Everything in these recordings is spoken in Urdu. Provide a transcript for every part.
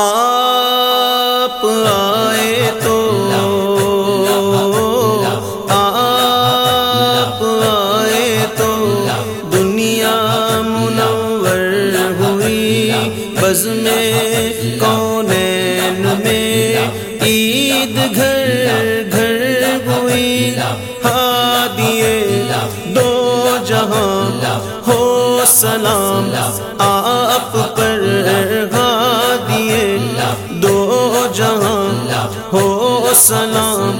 آپ ہو سلام،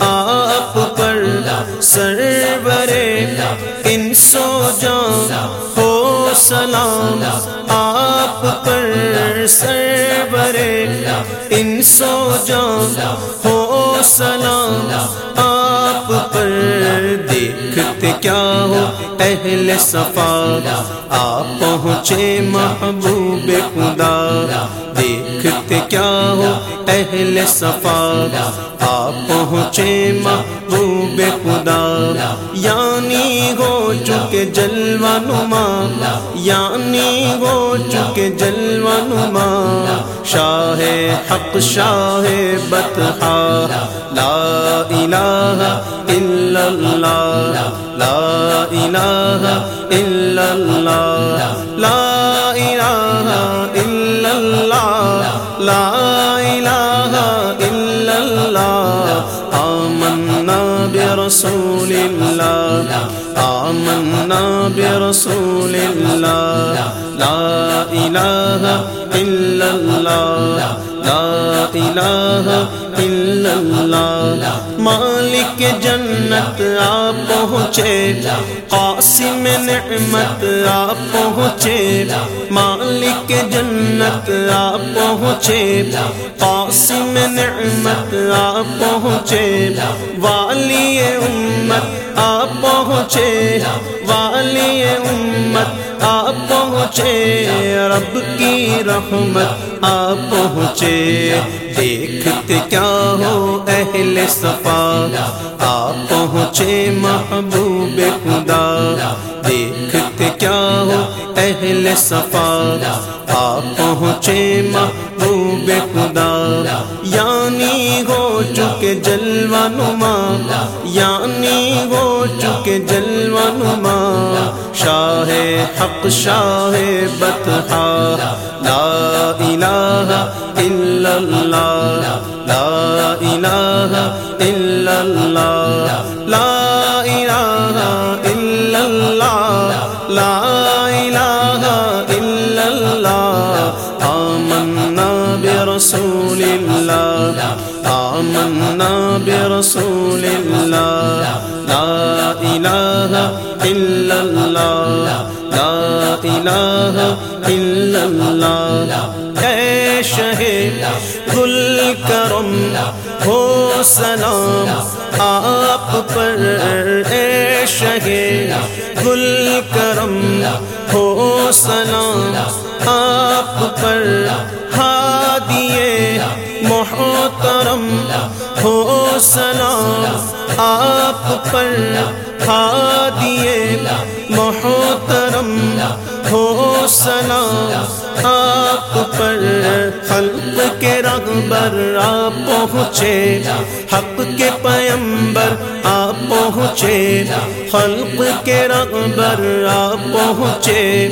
آپ پر سرورے ان سو جان ہو سلام، آپ پر سرورے ان سو جان ہو سلام آپ دیکھتے کیا ہو اہل صفا؟ آپ پہنچے محبوب خدا، دیکھتے کیا ہو اہل صفا؟ آپ پہنچے محبوب خدا یعنی ہو چکے جلوہ نما یعنی ہو چکے جلوہ نما۔ شاہ حق، شاہ بتہا لا الہ الا اللہ، لا الہ الا اللہ، لا الہ الا اللہ، لا الہ الا اللہ، آمنا برسول اللہ، آمنا برسول اللہ، لا الہ الا اللہ لا الہ الا اللہ مالک جنت آپ پہنچے قاسم نعمت آپ پہنچے مالک جنت آپ پہنچے قاسم نعمت آپ پہنچے والی امت آپ پہنچے والی امت آپ پہنچے، رب کی رحمت آپ پہنچے۔ دیکھتے کیا ہو اہل صفا؟ آپ پہنچے محبوب خدا۔ دیکھتے کیا ہو اہل صفا؟ آپ پہنچے محبوب خدا یعنی ہو چکے جلوہ نما یعنی ہو چکے جلوہ نما۔ شاہ حق، شاہ بتہا لا الہ الا اللہ، لا الہ الا اللہ، لا برسول اللہ، لا الہ الا اللہ، لا الہ الا اللہ۔ اے شہ گل کرم، ہو سلام، آپ پر اے شہ گل کرم، ہو سلام، آپ پر ہادیے محترم۔ ہو سلام، آپ پر ہادیے محترم۔ ہو سلام، آپ پر خلق کے رغبر، آپ پہنچے۔ حق کے پیمبر، آپ پہنچے۔ خلق کے رغبر، آپ پہنچے۔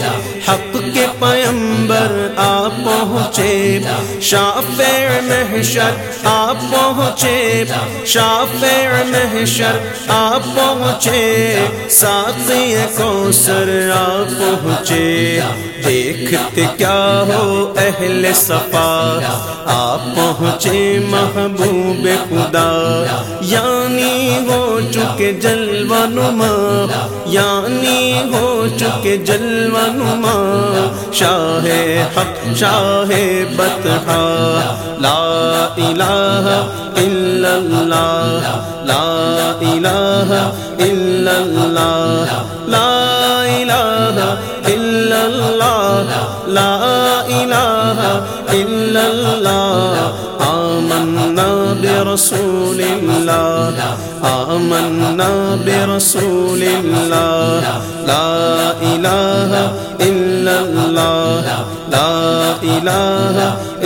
حق کے پیمبر آپ پہنچے شاف محشر آپ پہنچے شاف محشر آپ پہنچے ساتھی کوثر آپ پہنچے۔ دیکھتے کیا ہو اہل صفا؟ آپ پہنچے محبوب خدا یعنی ہو چکے جلوہ نما یعنی ہو چکے جلوہ نما۔ شاہ حق، شاہ بتہا لا الہ الا اللہ، لا الہ الا اللہ، لا الہ الا اللہ لا الہ الا اللہ آمنا برسول اللہ آمنا برسول اللہ لا الہ الا اللہ لا الہ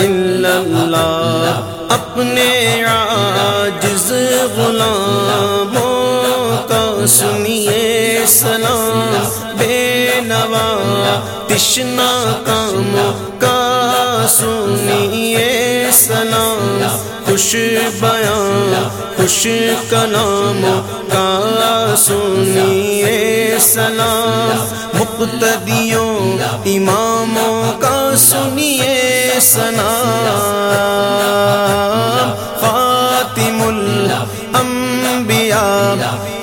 الا اللہ اپنے عاجز غلاموں کا سنیے سلام۔ بے نوا تشنا کام کا سنیے سلام۔ خوش بیان خوش کلام کا سنیے سلام۔ مقتدیوں، اماموں کا سنیے سلام۔ فاطم الانبیاء،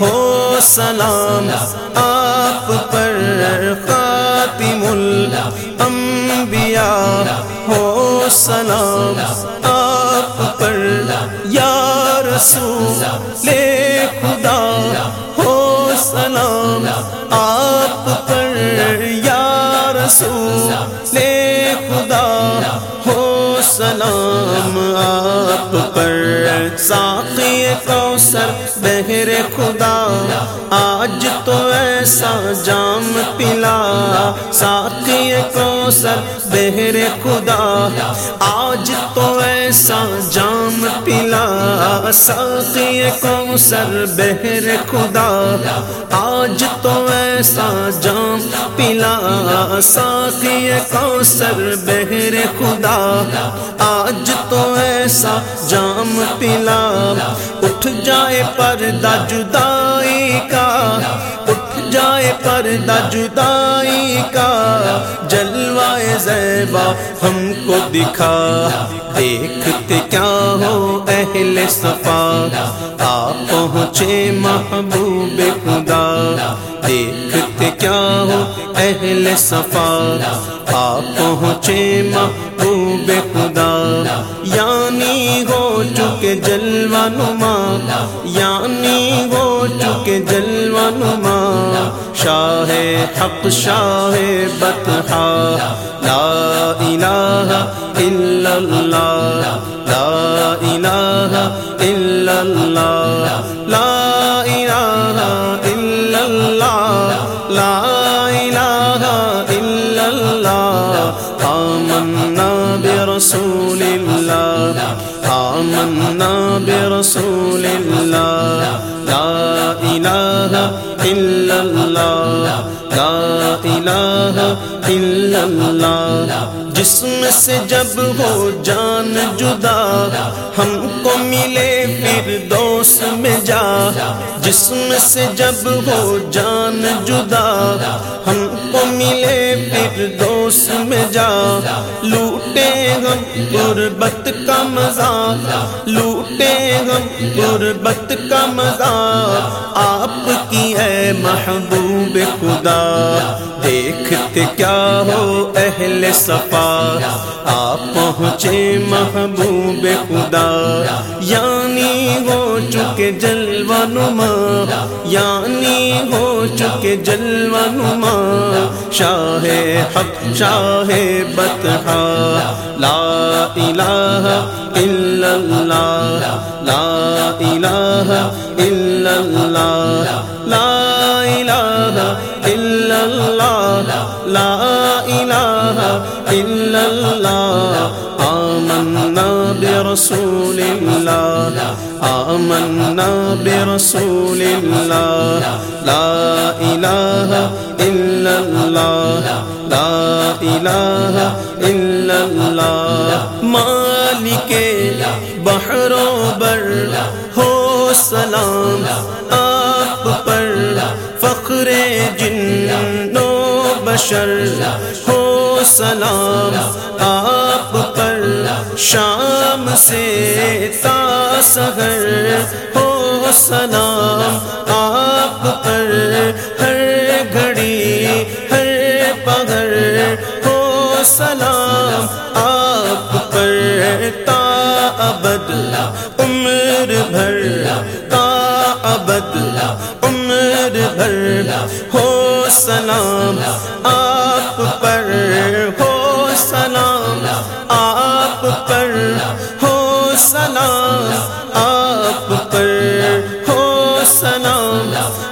ہو سلام۔ الانبیاء ہو سلام، آپ پر یا رسول، لے خدا، ہو سلام، آپ پر یا رسول، لے خدا، ہو سلام، آپ پر ساقی کوثر، بہر خدا، آج تو ایسا جام پلا۔ ساقی کوثر، بہر خدا، آج تو ایسا جام پلا۔ ساقی کوثر، بہر خدا، آج تو ایسا جام پلا۔ ساقی کوثر، بہر خدا، آج تو ایسا جام پلا، اٹھ جائے پردہ جدائی کا، اٹھ جائے پردہ جدائی کا، جلوائے زیبا ہم کو دکھا، دیکھتے کیا ہو اہل صفا؟ آپ پہنچے محبوب خدا، دیکھتے کیا ہو اہل صفا؟ آپ پہنچے محبوب خدا یعنی ہو چکے جلوہ نما یعنی ہو چکے جلوہ نما۔ شاہ حق، شاہ بطحا، لا الہ الا اللہ، لا الہ الا اللہ۔ الا اللہ۔ جسم سے جب ہو جان جدا، ہم کو ملے پھر دوست میں جا۔ جسم سے جب ہو جان جدا، ہم ملے پھر دوست میں جا، لوٹے ہم غربت کا مزہ، لوٹے ہم غربت کا مزہ۔ آپ کی ہے محبوب خدا، دیکھتے کیا ہو اہل صفا۔ آپ پہنچے محبوب خدا یعنی چکے جلوہ نما یعنی ہو چکے جلوہ نما شاہ حق، شاہ بطحا لا الہ الا اللہ، لا الہ الا اللہ، لا الہ الا اللہ، لا الہ الا اللہ، آمنا برسول اللہ آمنا برسول اللہ. لا الہ الا اللہ. لا الہ الا اللہ. مالک بحر و بر. ہو سلام آپ پر. فخر جن و بشر. ہو سلام آپ پر. شام سے تاسہر ہو سلام آپ پر ہر گھڑی، ہر پگھر ہو سلام آپ پر تا ابد، عمر بھر۔ تا ابد، عمر بھر۔ ہو سلام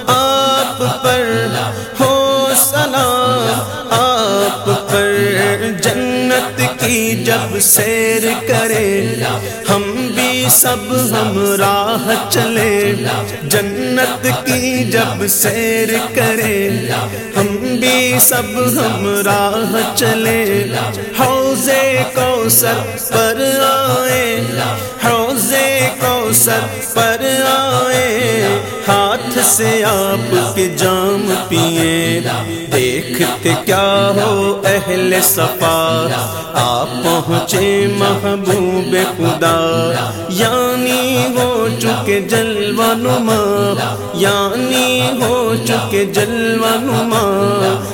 آپ پر ہو سلام آپ پر جن جب سیر کرے، ہم بھی سب ہم راہ چلے، جنت کی جب سیر کرے، ہم بھی سب ہم راہ چلے حوضے کوثر پر آئے سر پر آئے، ہاتھ سے آپ کے جام پیے دیکھتے کیا ہو اہل صفا؟ آپ پہنچے محبوب خدا یا چکے جلوہ نما یعنی ہو چکے جلوہ نما۔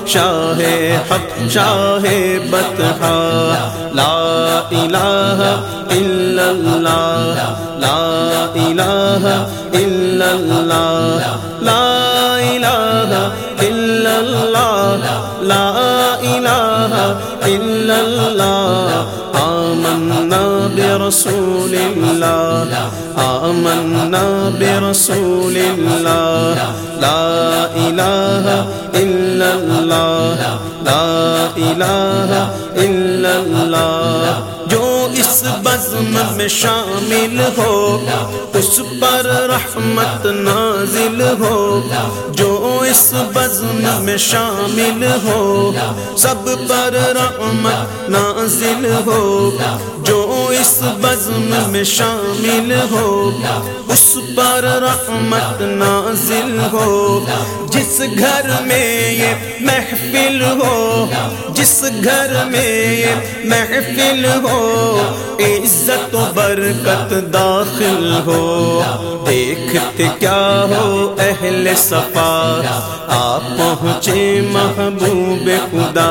شاہ حق، شاہ بتہا لا الہ الا اللہ۔ لا الہ الا اللہ۔ لا الہ الا اللہ۔ لا الہ الا اللہ۔ آمنا برسول اللہ، آمنا برسول اللہ، لا الہ الا اللہ، لا الہ الا اللہ۔ جو اس بزم میں شامل ہو اس پر رحمت نازل ہو، جو اس بزم میں شامل ہو، سب پر رحمت نازل ہو، جو اس بزم میں شامل ہو، اس پر رحمت نازل ہو۔ جس گھر میں یہ محفل ہو، جس گھر میں یہ محفل ہو، عزت و برکت داخل ہو۔ دیکھتے کیا ہو اہل صفا؟ آپ پہنچے محبوب خدا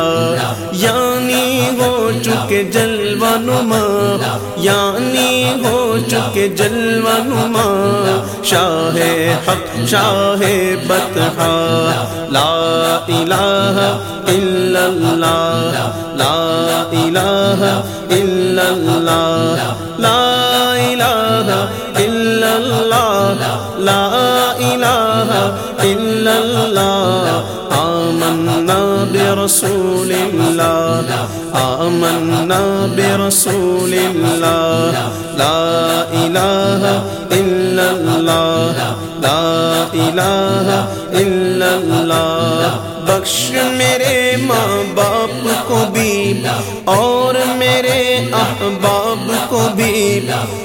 یعنی ہو چکے جلوہ نما یعنی ہو چکے جلوہ نما۔ شاہ حق، شاہ بتہا لا الہ الا اللہ، لا الہ الا اللہ، لا الہ الا اللہ آمنا برسول اللہ آمنا برسول اللہ لا الہ الا اللہ لا الہ الا اللہ بخش میرے ماں باپ کو بھی اور میرے احباب کو بھی.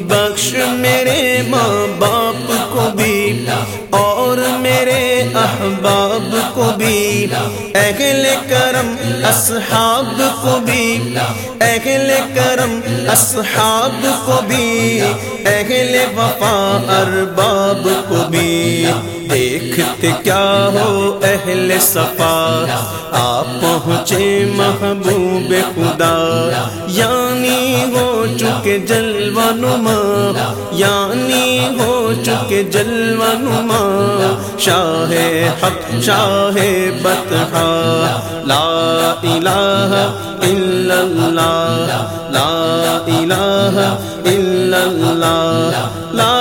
بخش میرے ماں باپ کو بھی اور میرے احباب کو بھی، اہل کرم، اصحاب کو بھی، اہل کرم، اصحاب کو بھی، اہل وفا، ارباب کو بھی۔ دیکھتے کیا ہو اہل صفا؟ آپ پہنچے محبوب خدا۔ یعنی ہو چکے جلوہ نما یعنی ہو چکے جلوہ نما۔ شاہ حق، شاہ بتہا لا الہ الا اللہ۔ لا الہ الا اللہ۔ لا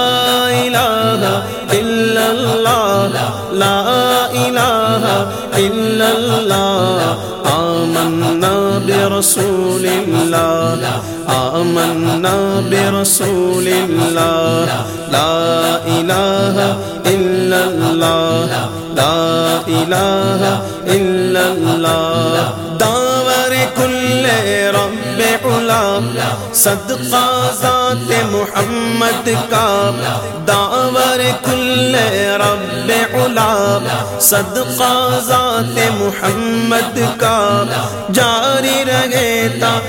الہ الا اللہ۔ لا الہ الا اللہ۔ آمنا برسول اللہ۔ آمنا برسول اللہ۔ لا الہ الا اللہ لا الہ الا اللہ داور کل رب علا. صدقہ ذات محمد کا. داور کل رب علا. صدقہ ذات محمد کا. جاری رہے تا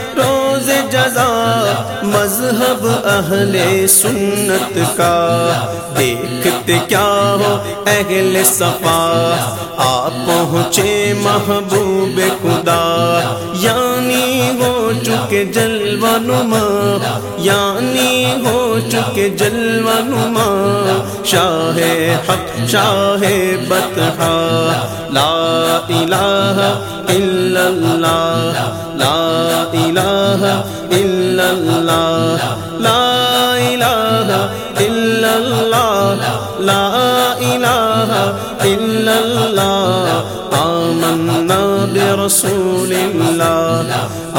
مذہب اہل سنت کا۔ دیکھتے کیا ہو اہل صفا۔ آپ پہنچے محبوب خدا۔ یعنی ہو چکے جلوہ نما۔ یعنی ہو چکے جلوہ نما۔ شاہ حق، شاہ بتہا لا الہ الا اللہ۔ لا الہ الا اللہ لا الہ الا اللہ لا الہ الا اللہ آمنا برسول اللہ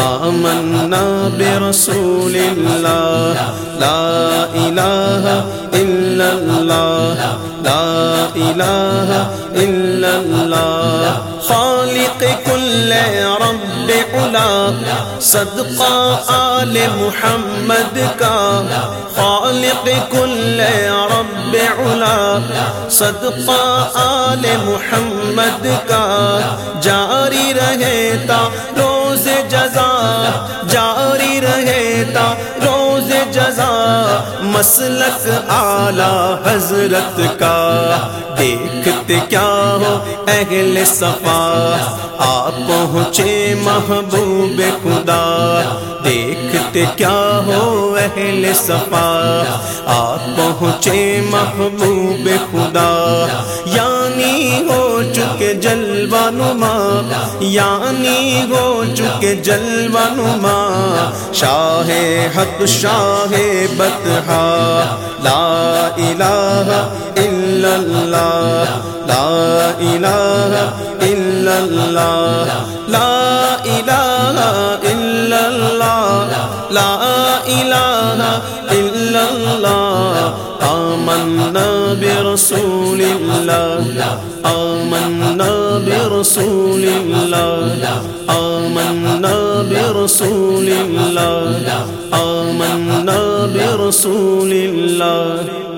آمنا برسول اللہ لا الہ الا اللہ لا الہ الا اللہ خالق کل رب علا صدقہ آل محمد کا، خالق کل رب علا، صدقہ آل محمد کا، جاری رہے تا مسلک اعلی حضرت کا۔ دیکھتے کیا ہو اہل صفا۔ آپ پہنچے محبوب خدا۔ دیکھتے کیا ہو اہل صفا۔ آپ پہنچے محبوب خدا۔ یا یعنی ہو چکے جلوہ نما یعنی ہو چکے جلوہ نما۔ شاہ حق، شاہ بتہا لا الہ الا اللہ، لا الہ الا اللہ، لا الہ الا اللہ، لا الہ الا اللہ۔ آمنا برسول اللہ آمنا برسول اللہ آمنا برسول اللہ آمنا برسول اللہ